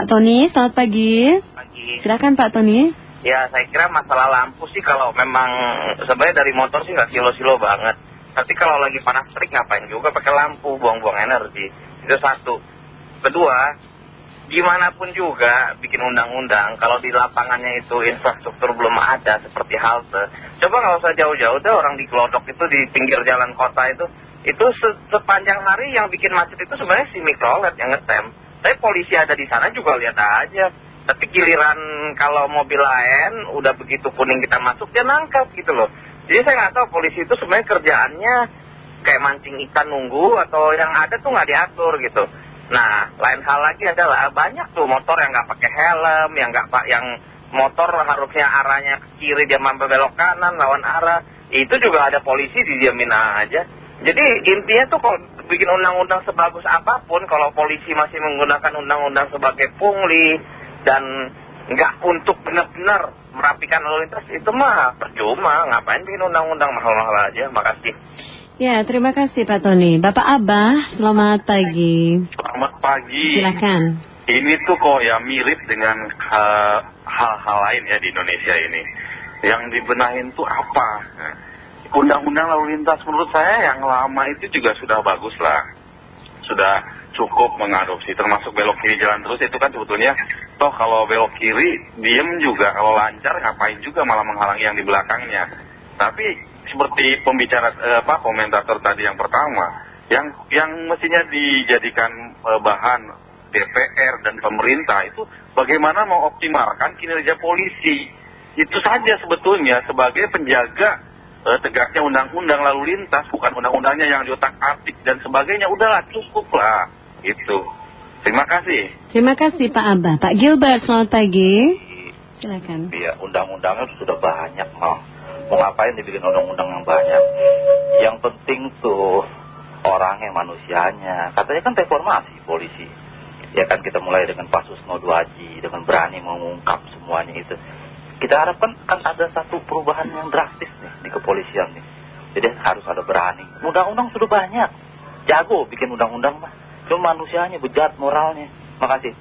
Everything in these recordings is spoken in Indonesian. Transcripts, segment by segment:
Pak Tony, selamat pagi. Pagi. Silakan Pak Tony. Ya, saya kira masalah lampu sih kalau memang sebenarnya dari motor sih nggak silo-silo banget. Tapi kalau lagi panas terik ngapain juga pakai lampu, buang-buang energi. Itu satu. Kedua, gimana pun juga bikin undang-undang kalau di lapangannya itu infrastruktur belum ada seperti halte. Coba nggak usah jauh-jauh deh orang di Glodok itu di pinggir jalan kota itu. Itu sepanjang hari yang bikin macet itu sebenarnya si mikrolet yang ngetem. Tapi polisi ada di sana juga lihat aja. Tapi giliran kalau mobil lain udah begitu kuning kita masuk dia nangkap gitu loh. Jadi saya nggak tahu polisi itu sebenarnya kerjaannya kayak mancing ikan nunggu atau yang ada tuh nggak diatur gitu. Nah lain hal lagi adalah banyak tuh motor yang nggak pakai helm, yang nggak pak yang motor harusnya arahnya ke kiri dia mampu belok kanan lawan arah. Itu juga ada polisi didiamin aja. Jadi intinya tuh kalau bikin undang-undang sebagus apa pun, kalau polisi masih menggunakan undang-undang sebagai pungli dan nggak untuk benar-benar merapikan lalu lintas, itu mah percuma. Ngapain bikin undang-undang mahal-mahal aja? Makasih. Ya, terima kasih Pak Tony. Bapak Abah, selamat pagi. Selamat pagi. Silakan. Ini tuh kok ya mirip dengan eh, hal-hal lain ya di Indonesia ini. Yang dibenahin tuh apa? Undang-undang lalu lintas menurut saya yang lama itu juga sudah bagus lah. Sudah cukup mengadopsi, termasuk belok kiri jalan terus itu kan sebetulnya toh kalau belok kiri diem juga, kalau lancar ngapain juga malah menghalangi yang di belakangnya. Tapi seperti pembicara eh, apa komentator tadi yang pertama, yang yang mestinya dijadikan eh, bahan DPR dan pemerintah itu bagaimana mengoptimalkan kinerja polisi. Itu saja sebetulnya sebagai penjaga eh, tegaknya undang-undang lalu lintas, bukan undang-undangnya yang diotak-atik dan sebagainya. Udahlah, cukup lah. Itu. Terima kasih. Terima kasih Pak Abah. Pak Gilbert, selamat pagi. Silakan. Iya, undang-undangnya sudah banyak mau. Mau ngapain dibikin undang-undang yang banyak? Yang penting tuh orangnya, manusianya. Katanya kan reformasi polisi. Ya kan kita mulai dengan Pasus No 2 Haji, dengan berani mengungkap semuanya itu. Kita harapkan kan ada satu perubahan yang drastis nih di kepolisian nih. Jadi harus ada berani. Undang-undang sudah banyak. Jago bikin undang-undang mah. Cuma manusianya, bejat moralnya. Makasih.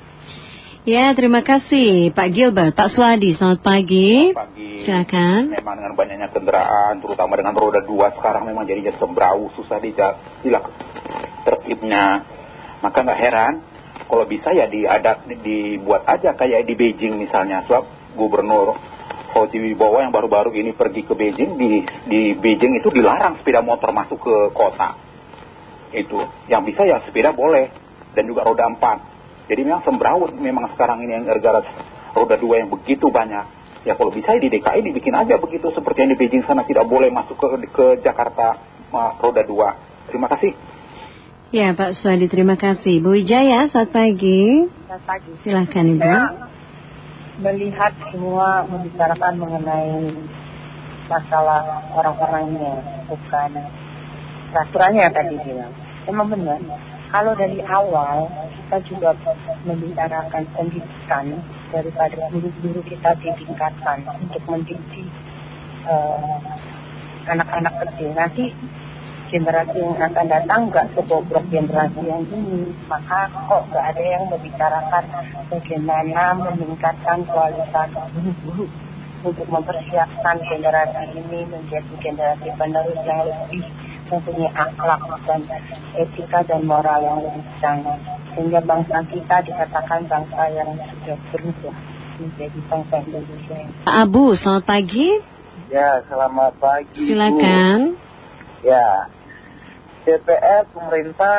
Ya, terima kasih Pak Gilbert. Pak Swadi, selamat pagi. pagi. Silakan. Memang dengan banyaknya kendaraan, terutama dengan roda dua sekarang memang jadinya sembrau, susah dilak tertibnya. Maka nggak heran kalau bisa ya diadat, dibuat aja kayak di Beijing misalnya. Sebab gubernur Ho Chi Wibowo yang baru-baru ini pergi ke Beijing, di, di Beijing itu dilarang sepeda motor masuk ke kota. Itu, yang bisa ya sepeda boleh, dan juga roda empat. Jadi memang sembraut memang sekarang ini yang gara-gara roda dua yang begitu banyak. Ya kalau bisa ya di DKI dibikin aja begitu seperti yang di Beijing sana tidak boleh masuk ke, ke Jakarta uh, roda dua. Terima kasih. Ya Pak Swadi, terima kasih. Bu Wijaya, selamat pagi. Selamat pagi. Silahkan Ibu. Saya melihat semua membicarakan mengenai masalah orang-orangnya, bukan peraturannya tadi bilang. Memang benar. Kalau dari awal kita juga membicarakan pendidikan daripada guru-guru kita ditingkatkan untuk mendidik anak-anak kecil. Nanti generasi yang akan datang nggak sebobrok generasi yang ini. Maka kok nggak ada yang membicarakan bagaimana meningkatkan kualitas guru-guru untuk mempersiapkan generasi ini menjadi generasi penerus yang lebih mempunyai akhlak dan etika dan moral yang lebih canggih. Sehingga bangsa kita dikatakan bangsa yang sudah berubah menjadi bangsa Indonesia. Pak Abu, selamat pagi. Ya, selamat pagi. Bu. Silakan. Ya, DPR pemerintah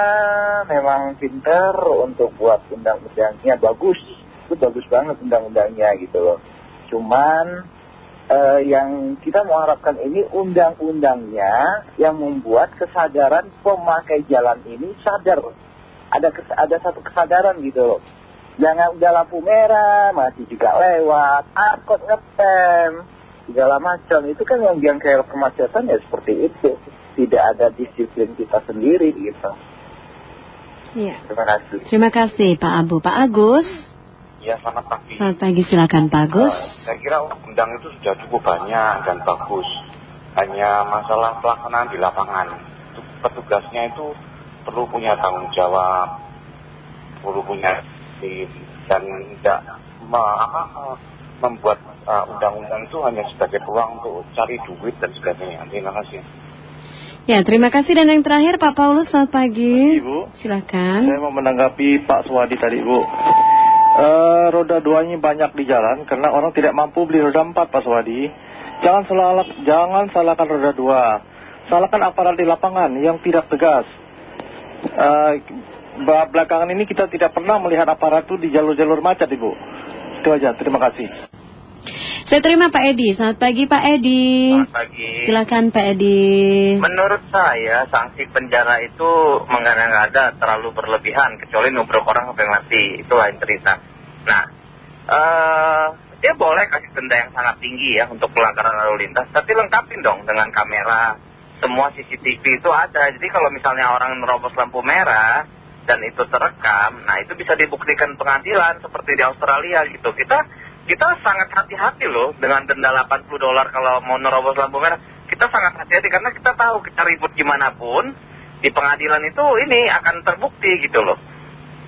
memang pintar untuk buat undang-undangnya bagus. Itu bagus banget undang-undangnya gitu loh. Cuman eh, yang kita mau harapkan ini undang-undangnya yang membuat kesadaran pemakai jalan ini sadar. Ada ada satu kesadaran gitu loh. Jangan udah lampu merah, masih juga lewat, angkot ngetem, segala macam. Itu kan yang yang kayak kemacetan ya seperti itu. Tidak ada disiplin kita sendiri gitu. Ya. Terima kasih. Terima kasih Pak Abu. Pak Agus, Ya selamat pagi. selamat pagi. Silakan Pak Agus. Eh, saya kira undang itu sudah cukup banyak dan bagus. Hanya masalah pelaksanaan di lapangan. Itu Petugasnya itu perlu punya tanggung jawab, perlu punya di dan tidak membuat uh, undang-undang itu hanya sebagai peluang untuk cari duit dan sebagainya. Terima kasih. Ya, terima kasih dan yang terakhir Pak Paulus, selamat pagi. Ibu. Silakan. Saya mau menanggapi Pak Suwadi tadi, Bu. Uh, roda dua ini banyak di jalan karena orang tidak mampu beli roda empat, Pak Suwadi. Jangan, salah, jangan salahkan roda dua. Salahkan aparat di lapangan yang tidak tegas. Uh, belakangan ini kita tidak pernah melihat aparat itu di jalur-jalur macet, Ibu. Itu aja, terima kasih. Saya terima Pak Edi. Selamat pagi Pak Edi. Selamat pagi. Silakan Pak Edi. Menurut saya sanksi penjara itu mengada-ngada terlalu berlebihan kecuali nubruk orang sampai mati. Itu lain cerita. Nah, uh, dia boleh kasih denda yang sangat tinggi ya untuk pelanggaran lalu lintas, tapi lengkapin dong dengan kamera. Semua CCTV itu ada. Jadi kalau misalnya orang nerobos lampu merah dan itu terekam, nah itu bisa dibuktikan pengadilan seperti di Australia gitu. Kita kita sangat hati-hati loh dengan denda 80 dolar kalau mau nerobos lampu merah. Kita sangat hati-hati karena kita tahu kita ribut gimana pun di pengadilan itu ini akan terbukti gitu loh.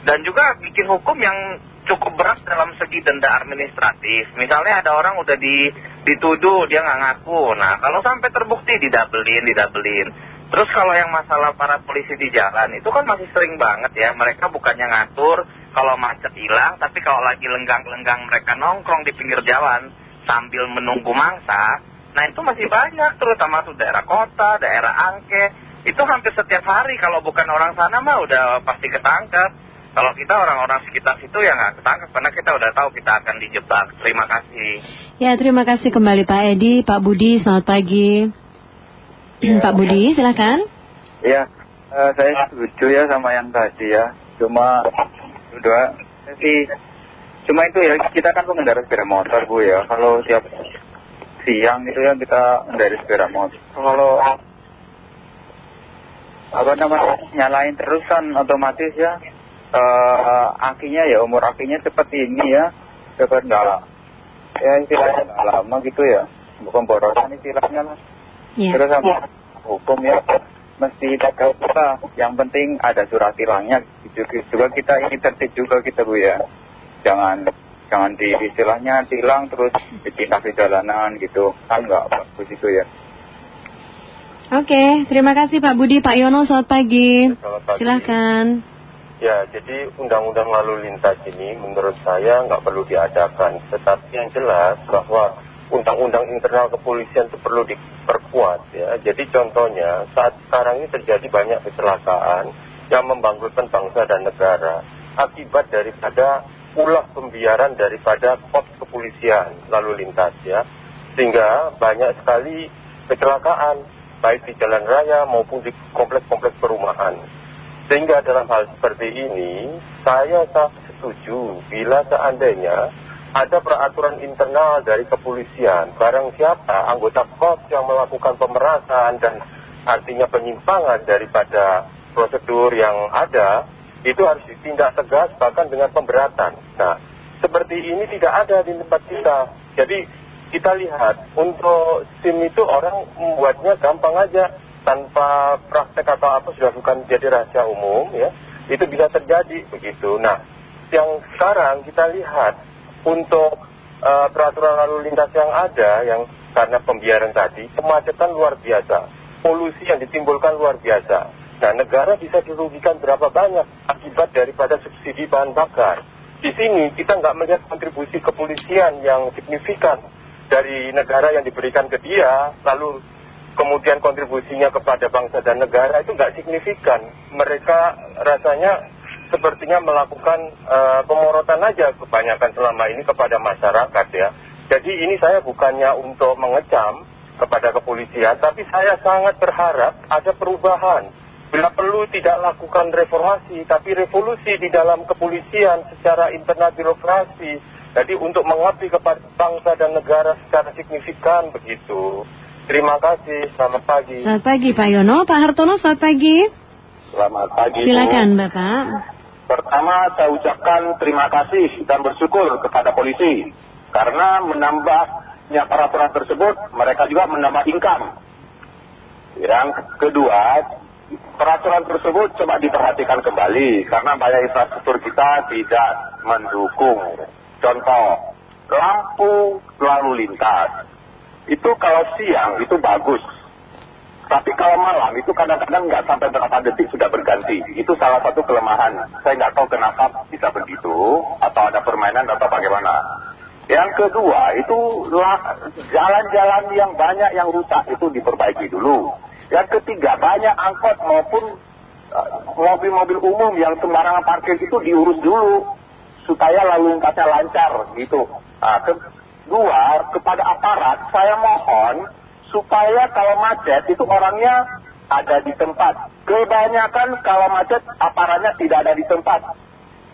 Dan juga bikin hukum yang cukup berat dalam segi denda administratif. Misalnya ada orang udah di, dituduh dia nggak ngaku. Nah kalau sampai terbukti didabelin, didabelin. Terus kalau yang masalah para polisi di jalan itu kan masih sering banget ya. Mereka bukannya ngatur kalau macet hilang, tapi kalau lagi lenggang-lenggang mereka nongkrong di pinggir jalan sambil menunggu mangsa, nah itu masih banyak, terutama tuh daerah kota, daerah angke, itu hampir setiap hari kalau bukan orang sana mah udah pasti ketangkep. Kalau kita orang-orang sekitar situ ya nggak ketangkep karena kita udah tahu kita akan dijebak. Terima kasih. Ya terima kasih kembali Pak Edi, Pak Budi, selamat pagi. Ya. Pak Budi, silakan. Ya, uh, saya setuju ya sama yang tadi ya. Cuma dua sih cuma itu ya kita kan pengendara sepeda motor bu ya kalau tiap siang itu ya kita mengendari sepeda motor kalau apa namanya nyalain terus kan otomatis ya uh, akinya ya umur akinya seperti ini ya cepat nggak ya istilahnya lama gitu ya bukan borosan istilahnya lah yeah. terus sama yeah. hukum ya mesti tegak kita yang penting ada surat tilangnya juga, juga kita ini tertib juga kita bu ya jangan jangan di istilahnya tilang terus dipindah ke jalanan gitu kan nggak bagus itu ya Oke, terima kasih Pak Budi, Pak Yono, selamat pagi. Selamat pagi. Silahkan. Ya, jadi undang-undang lalu lintas ini menurut saya nggak perlu diadakan. Tetapi yang jelas bahwa undang-undang internal kepolisian itu perlu diperkuat ya. Jadi contohnya saat sekarang ini terjadi banyak kecelakaan yang membangkrutkan bangsa dan negara akibat daripada ulah pembiaran daripada pos kepolisian lalu lintas ya. Sehingga banyak sekali kecelakaan baik di jalan raya maupun di kompleks-kompleks perumahan. Sehingga dalam hal seperti ini saya sangat setuju bila seandainya ada peraturan internal dari kepolisian. Barang siapa anggota KOS yang melakukan pemerasan dan artinya penyimpangan daripada prosedur yang ada, itu harus ditindak tegas bahkan dengan pemberatan. Nah, seperti ini tidak ada di tempat kita. Jadi kita lihat untuk SIM itu orang membuatnya gampang aja tanpa praktek atau apa sudah bukan jadi rahasia umum ya. Itu bisa terjadi begitu. Nah, yang sekarang kita lihat untuk uh, peraturan lalu lintas yang ada yang karena pembiaran tadi, kemacetan luar biasa, polusi yang ditimbulkan luar biasa. Nah, negara bisa dirugikan berapa banyak akibat daripada subsidi bahan bakar. Di sini kita nggak melihat kontribusi kepolisian yang signifikan dari negara yang diberikan ke dia, lalu kemudian kontribusinya kepada bangsa dan negara itu nggak signifikan. Mereka rasanya sepertinya melakukan uh, pemorotan aja kebanyakan selama ini kepada masyarakat ya. Jadi ini saya bukannya untuk mengecam kepada kepolisian, tapi saya sangat berharap ada perubahan. Bila perlu tidak lakukan reformasi, tapi revolusi di dalam kepolisian secara internal birokrasi. Jadi untuk mengabdi kepada bangsa dan negara secara signifikan begitu. Terima kasih, selamat pagi. Selamat pagi Pak Yono, Pak Hartono selamat pagi. Selamat pagi. Silakan Bapak. Pertama saya ucapkan terima kasih dan bersyukur kepada polisi karena menambahnya peraturan tersebut mereka juga menambah income. Yang kedua, peraturan tersebut coba diperhatikan kembali karena banyak infrastruktur kita tidak mendukung. Contoh, lampu lalu lintas. Itu kalau siang itu bagus. Tapi kalau malam itu kadang-kadang nggak sampai berapa detik sudah berganti. Itu salah satu kelemahan. Saya nggak tahu kenapa bisa begitu, atau ada permainan atau bagaimana. Yang kedua itu jalan-jalan yang banyak yang rusak itu diperbaiki dulu. Yang ketiga banyak angkot maupun mobil-mobil umum yang sembarangan parkir itu diurus dulu supaya lalu lintasnya lancar gitu. Nah, kedua kepada aparat saya mohon supaya kalau macet itu orangnya ada di tempat. Kebanyakan kalau macet aparatnya tidak ada di tempat.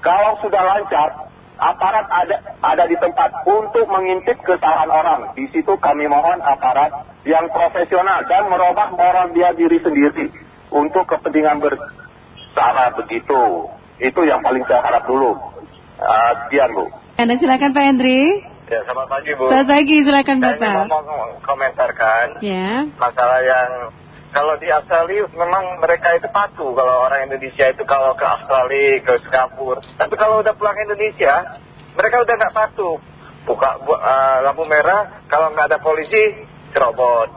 Kalau sudah lancar aparat ada ada di tempat untuk mengintip kesalahan orang. Di situ kami mohon aparat yang profesional dan merubah moral dia diri sendiri untuk kepentingan bersama begitu. Itu yang paling saya harap dulu. Uh, sekian Bu. Anda silakan Pak Hendri. Ya, selamat pagi Bu. Selamat pagi, silakan Bapak. Saya mau komentarkan ya. masalah yang kalau di Australia memang mereka itu patuh kalau orang Indonesia itu kalau ke Australia, ke Singapura. Tapi kalau udah pulang Indonesia, mereka udah nggak patuh. Buka uh, lampu merah, kalau nggak ada polisi, cerobot.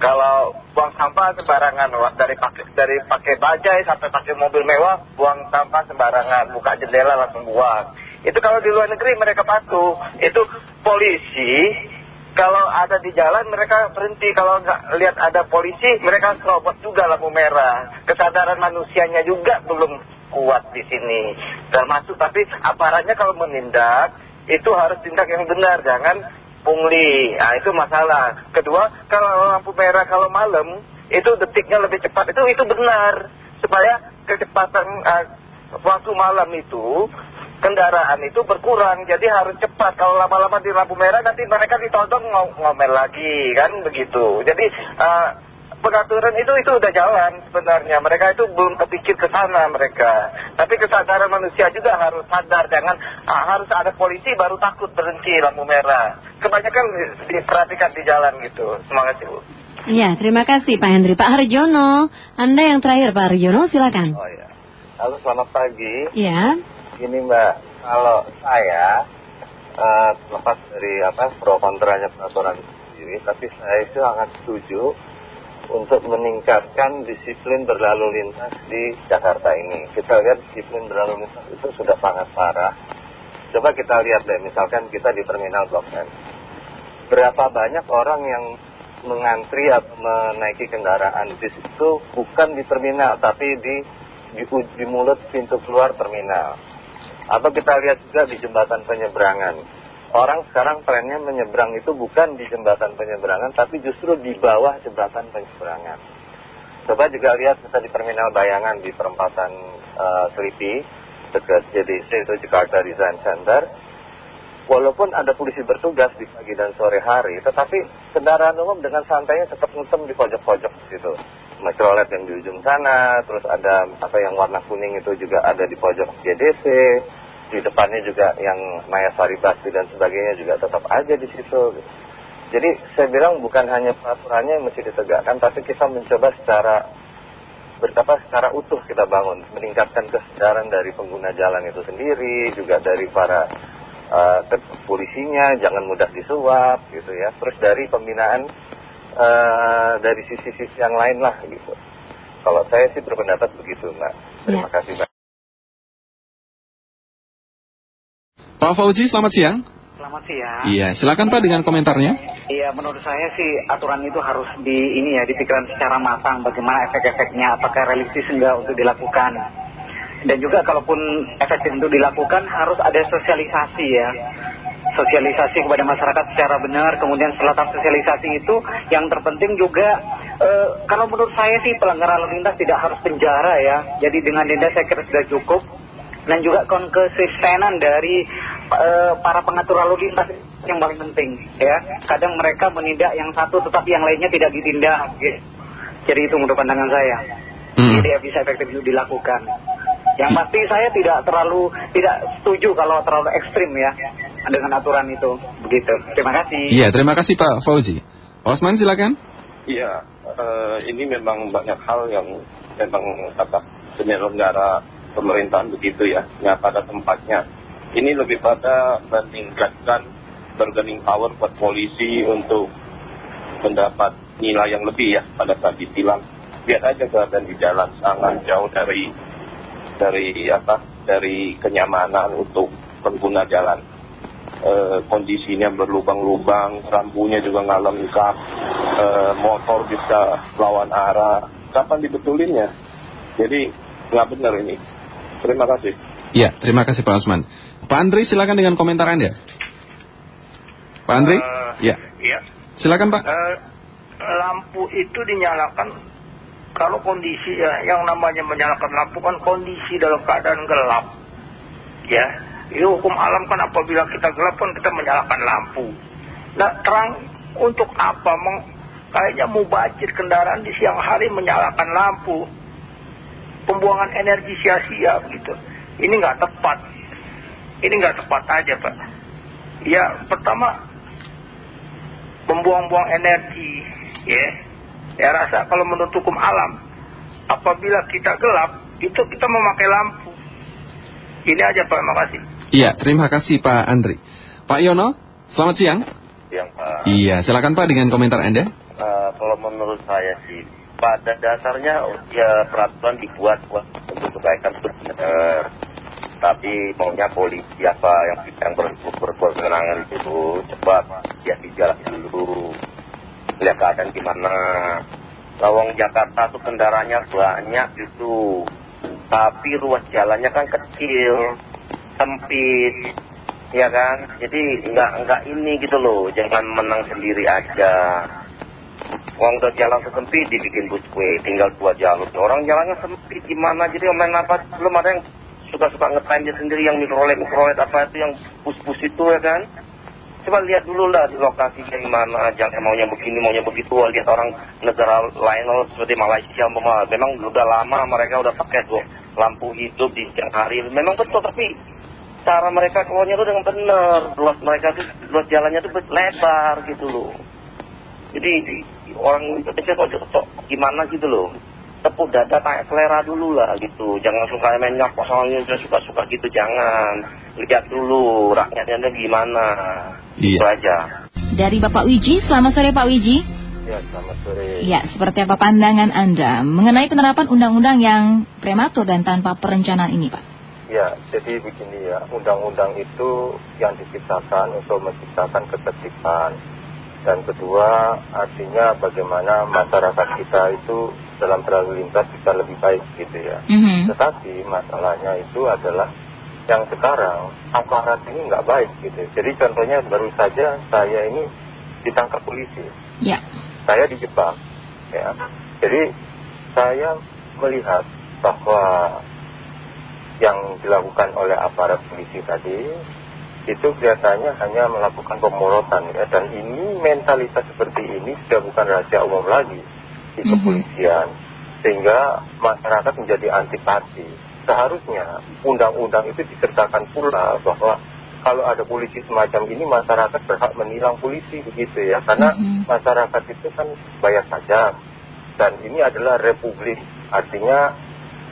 Kalau buang sampah sembarangan, dari pakai dari pakai bajai sampai pakai mobil mewah, buang sampah sembarangan, buka jendela langsung buang. Itu kalau di luar negeri mereka patuh. Itu polisi kalau ada di jalan mereka berhenti. Kalau nggak lihat ada polisi mereka serobot juga lampu merah. Kesadaran manusianya juga belum kuat di sini. Termasuk tapi aparatnya kalau menindak itu harus tindak yang benar. Jangan pungli. Nah itu masalah. Kedua kalau lampu merah kalau malam itu detiknya lebih cepat. Itu itu benar. Supaya kecepatan uh, waktu malam itu kendaraan itu berkurang jadi harus cepat. Kalau lama-lama di lampu merah nanti mereka ditodong ngomel lagi kan? Begitu. Jadi uh, pengaturan itu itu udah jalan sebenarnya. Mereka itu belum kepikir ke sana mereka. Tapi kesadaran manusia juga harus sadar. Jangan ah, harus ada polisi baru takut berhenti lampu merah. Kebanyakan diperhatikan di jalan gitu. Semangat Bu Iya, terima kasih Pak Hendri. Pak Harjono, Anda yang terakhir Pak Harjono, silakan. Oh ya, halo selamat pagi. Iya gini Mbak, kalau saya uh, lepas dari apa pro kontranya peraturan itu sendiri, tapi saya itu sangat setuju untuk meningkatkan disiplin berlalu lintas di Jakarta ini. Kita lihat disiplin berlalu lintas itu sudah sangat parah. Coba kita lihat deh, misalkan kita di Terminal Blok M. Berapa banyak orang yang mengantri atau menaiki kendaraan di situ bukan di terminal, tapi di, di, di mulut pintu keluar terminal atau kita lihat juga di jembatan penyeberangan. Orang sekarang trennya menyeberang itu bukan di jembatan penyeberangan, tapi justru di bawah jembatan penyeberangan. Coba juga lihat kita di Terminal Bayangan di perempatan uh, dekat JDC itu Jakarta Design Center. Walaupun ada polisi bertugas di pagi dan sore hari, tetapi kendaraan umum dengan santainya tetap ngutem di pojok-pojok situ. Mikrolet yang di ujung sana, terus ada apa yang warna kuning itu juga ada di pojok JDC di depannya juga yang Maya Saribasti dan sebagainya juga tetap aja di situ. Jadi saya bilang bukan hanya peraturannya yang mesti ditegakkan, tapi kita mencoba secara berapa secara utuh kita bangun, meningkatkan kesadaran dari pengguna jalan itu sendiri, juga dari para uh, polisinya, jangan mudah disuap gitu ya. Terus dari pembinaan uh, dari sisi-sisi yang lain lah gitu. Kalau saya sih berpendapat begitu Mbak. Terima ya. kasih Mbak. Pak Fauzi, selamat siang. Selamat siang. Iya, silakan Pak dengan komentarnya. Iya, menurut saya sih aturan itu harus di ini ya dipikirkan secara matang bagaimana efek-efeknya, apakah realistis enggak untuk dilakukan. Dan juga kalaupun efektif untuk dilakukan harus ada sosialisasi ya. Sosialisasi kepada masyarakat secara benar, kemudian setelah sosialisasi itu yang terpenting juga eh, kalau menurut saya sih pelanggaran lalu lintas tidak harus penjara ya. Jadi dengan denda saya kira sudah cukup dan juga konsistenan dari uh, para pengatur lalu lintas yang paling penting ya kadang mereka menindak yang satu tetapi yang lainnya tidak ditindak gitu. jadi itu menurut pandangan saya hmm. jadi bisa efektif dilakukan yang pasti saya tidak terlalu tidak setuju kalau terlalu ekstrim ya dengan aturan itu begitu terima kasih iya terima kasih Pak Fauzi Osman silakan iya uh, ini memang banyak hal yang memang apa penyelenggara pemerintahan begitu ya, yang pada tempatnya. ini lebih pada meningkatkan bargaining power buat polisi untuk mendapat nilai yang lebih ya pada saat ditilang. Lihat aja keadaan di jalan sangat jauh dari dari apa dari kenyamanan untuk pengguna jalan. Eh, kondisinya berlubang-lubang, rambunya juga nggak lengkap, eh, motor bisa lawan arah. Kapan dibetulinnya? Jadi nggak benar ini. Terima kasih. Ya, terima kasih Pak Osman. Pak Andri silakan dengan komentar Anda. Pak Andri? ya. Iya. Silakan Pak. Eh, lampu itu dinyalakan kalau kondisi ya, yang namanya menyalakan lampu kan kondisi dalam keadaan gelap. Ya, itu hukum alam kan apabila kita gelap kan kita menyalakan lampu. Nah, terang untuk apa? Meng, kayaknya mubajir kendaraan di siang hari menyalakan lampu. Pembuangan energi sia-sia gitu. Ini nggak tepat. Ini nggak tepat aja, Pak. Ya, pertama membuang-buang energi, ya. Ya rasa kalau menurut hukum alam, apabila kita gelap, itu kita memakai lampu. Ini aja Pak, terima kasih. Iya, terima kasih Pak Andri. Pak Yono, selamat siang. Yang Pak. Iya, silakan Pak dengan komentar Anda. Eh, kalau menurut saya sih, pada dasarnya ya peraturan dibuat buat untuk kebaikan itu benar. Tapi maunya polisi apa yang yang ber, berkewenangan itu cepat ya di jalan dulu. Lihat keadaan gimana. Lawang Jakarta tuh kendaraannya banyak itu. Tapi ruas jalannya kan kecil, sempit, ya kan? Jadi nggak nggak ini gitu loh, jangan menang sendiri aja. Uang udah jalan sempit dibikin busway, tinggal dua jalur. Orang jalannya sempit gimana? Jadi main apa? Belum ada yang suka-suka ngetain sendiri yang mikrolet mikrolet apa itu yang bus-bus itu ya kan? Coba lihat dulu lah di lokasi kayak gimana, jangan maunya begini, maunya begitu. Lihat orang negara lain loh, seperti Malaysia, memang udah lama mereka udah pakai tuh lampu hidup di siang hari. Memang betul, tapi cara mereka keluarnya tuh dengan benar. Luas mereka tuh, luas jalannya tuh lebar gitu loh. Jadi orang Indonesia kok, kok gimana gitu loh. Tepuk dada tanya selera dulu lah gitu. Jangan suka main nyokok soalnya suka-suka gitu, jangan. Lihat dulu rakyatnya gimana. Iya. Itu aja. Dari Bapak Wiji, selamat sore Pak Wiji. Ya, selamat sore. Ya, seperti apa pandangan Anda mengenai penerapan undang-undang yang prematur dan tanpa perencanaan ini, Pak? Ya, jadi begini ya, undang-undang itu yang diciptakan untuk menciptakan ketertiban. Dan kedua, artinya bagaimana masyarakat kita itu dalam berlalu lintas bisa lebih baik gitu ya. Mhm. Tetapi masalahnya itu adalah yang sekarang aparat ini nggak baik gitu. Jadi contohnya baru saja saya ini ditangkap polisi. Ya. Saya dijebak ya. Jadi saya melihat bahwa yang dilakukan oleh aparat polisi tadi itu kelihatannya hanya melakukan pemorotan ya dan ini mentalitas seperti ini sudah bukan rahasia umum lagi di kepolisian sehingga masyarakat menjadi antipati seharusnya undang-undang itu disertakan pula bahwa kalau ada polisi semacam ini masyarakat berhak menilang polisi begitu ya. Karena masyarakat itu kan bayar pajak. Dan ini adalah republik. Artinya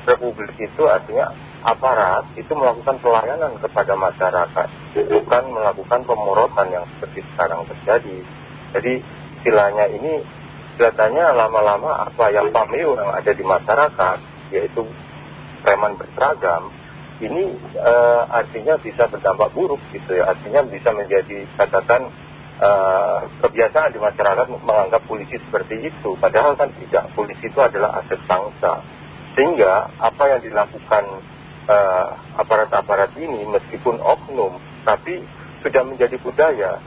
republik itu artinya aparat itu melakukan pelayanan kepada masyarakat bukan melakukan pemorotan yang seperti sekarang terjadi. Jadi istilahnya ini kelihatannya lama-lama apa yang pameo yang ada di masyarakat yaitu preman berseragam ini eh, artinya bisa berdampak buruk gitu ya. Artinya bisa menjadi katakan eh, kebiasaan di masyarakat menganggap polisi seperti itu. Padahal kan tidak polisi itu adalah aset bangsa. Sehingga apa yang dilakukan eh, aparat-aparat ini meskipun oknum tapi sudah menjadi budaya.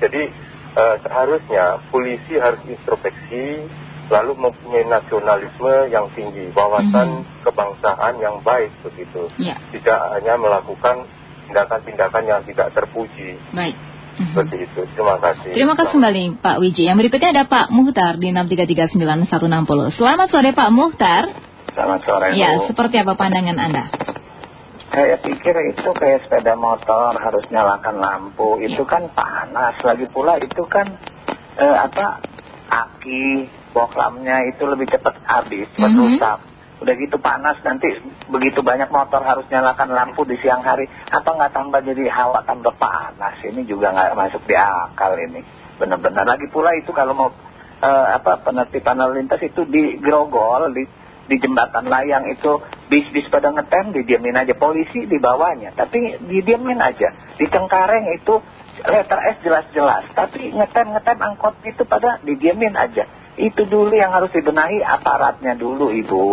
Jadi eh, seharusnya polisi harus introspeksi lalu mempunyai nasionalisme yang tinggi, wawasan kebangsaan yang baik begitu. Ya. Tidak hanya melakukan tindakan-tindakan yang tidak terpuji. Baik. Seperti itu. Terima kasih. Terima kasih kembali Pak Wiji. Yang berikutnya ada Pak Muhtar di 6339160. Selamat sore Pak Muhtar. Selamat sore, Ya, Bu. seperti apa pandangan Anda? Saya pikir itu kayak sepeda motor harus nyalakan lampu. Itu kan panas. Lagi pula itu kan eh, apa aki boklamnya itu lebih cepat habis, cepat Mhm. rusak. Udah gitu panas nanti begitu banyak motor harus nyalakan lampu di siang hari. Apa nggak tambah jadi hawa tambah panas? Ini juga nggak masuk di akal ini. Benar-benar lagi pula itu kalau mau eh, apa penertiban lalu lintas itu di Grogol, di, di jembatan layang itu bis-bis pada ngetem didiamin aja polisi di bawahnya. Tapi didiamin aja. Di Cengkareng itu letter S jelas-jelas. Tapi ngetem-ngetem angkot itu pada didiamin aja. Itu dulu yang harus dibenahi aparatnya dulu Ibu.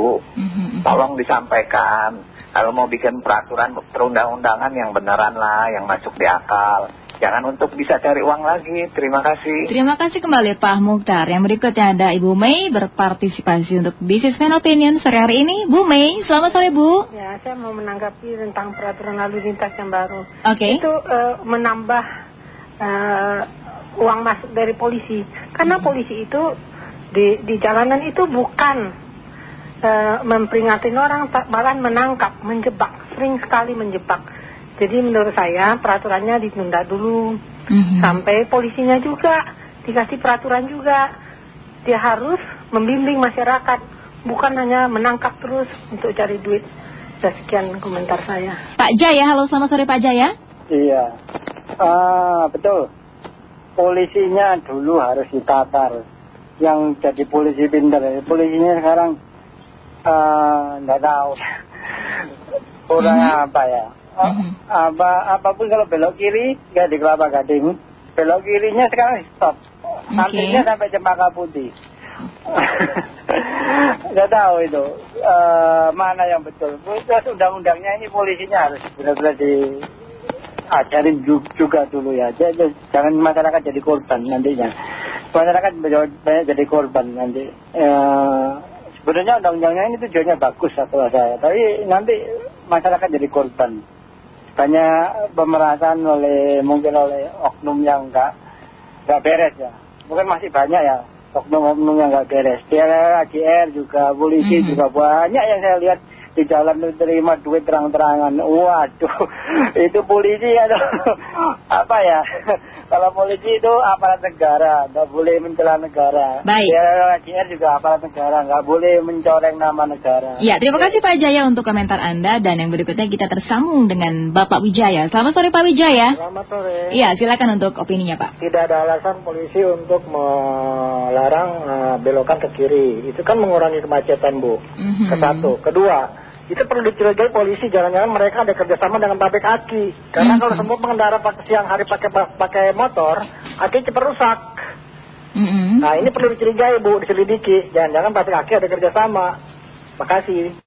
Tolong disampaikan. Kalau mau bikin peraturan perundang-undangan yang beneran lah, yang masuk di akal. Jangan untuk bisa cari uang lagi. Terima kasih. Terima kasih kembali Pak Mukhtar. Yang berikutnya ada Ibu Mei berpartisipasi untuk Businessman Opinion sore hari ini. Bu Mei, selamat sore Bu. Ya, saya mau menanggapi tentang peraturan lalu lintas yang baru. Oke. Itu eh, menambah eh, uang masuk dari polisi. Karena polisi itu di, di jalanan itu bukan eh, memperingatin orang, malah menangkap, menjebak. Sering sekali menjebak. Jadi menurut saya peraturannya ditunda dulu. Sampai polisinya juga dikasih peraturan juga. Dia harus membimbing masyarakat. Bukan hanya menangkap terus untuk cari duit. Ya, sekian komentar saya. Pak Jaya, halo selamat sore Pak Jaya. Iya, ah, betul. Polisinya dulu harus ditatar. Yang jadi polisi pintar. Polisinya sekarang ah, nggak tahu. Kurang apa ya? Ah, apa apa pun kalau belok kiri nggak di kelapa gading. Belok kirinya sekarang stop. Sampingnya sampai cempaka putih. Nggak tahu itu eh, mana yang betul. Terus undang-undangnya ini polisinya harus benar-benar di ajarin ju- juga dulu ya. Jadi, jangan masyarakat jadi korban nantinya. Masyarakat banyak jadi korban nanti. Eh, sebenarnya undang-undangnya ini tujuannya bagus kalau saya. Tapi nanti masyarakat jadi korban. Banyak pemerasan oleh mungkin oleh oknum yang enggak nggak beres ya. Mungkin masih banyak ya oknum-oknum yang nggak beres. Dia AGR juga, polisi juga banyak yang saya lihat di jalan terima duit terang-terangan. Waduh, itu polisi atau apa ya? Kalau polisi itu aparat negara, nggak boleh mencela negara. Baik. Dia AGR juga aparat negara, nggak boleh mencoreng nama negara. Ya, terima kasih Pak Jaya untuk komentar Anda dan yang berikutnya kita tersambung dengan Bapak Wijaya. Selamat sore Pak Wijaya. Selamat sore. Iya, silakan untuk opininya Pak. Tidak ada alasan polisi untuk melarang eh, belokan ke kiri. Itu kan mengurangi kemacetan, Bu. Mhm. Ke satu. Kedua, itu perlu dicurigai polisi. Jangan-jangan mereka ada kerjasama dengan pabrik aki. Karena kalau semua pengendara pakai siang hari pakai pakai motor, aki cepat rusak. Nah, ini perlu dicurigai, Bu, diselidiki. Jangan-jangan pabrik aki ada kerjasama. Makasih.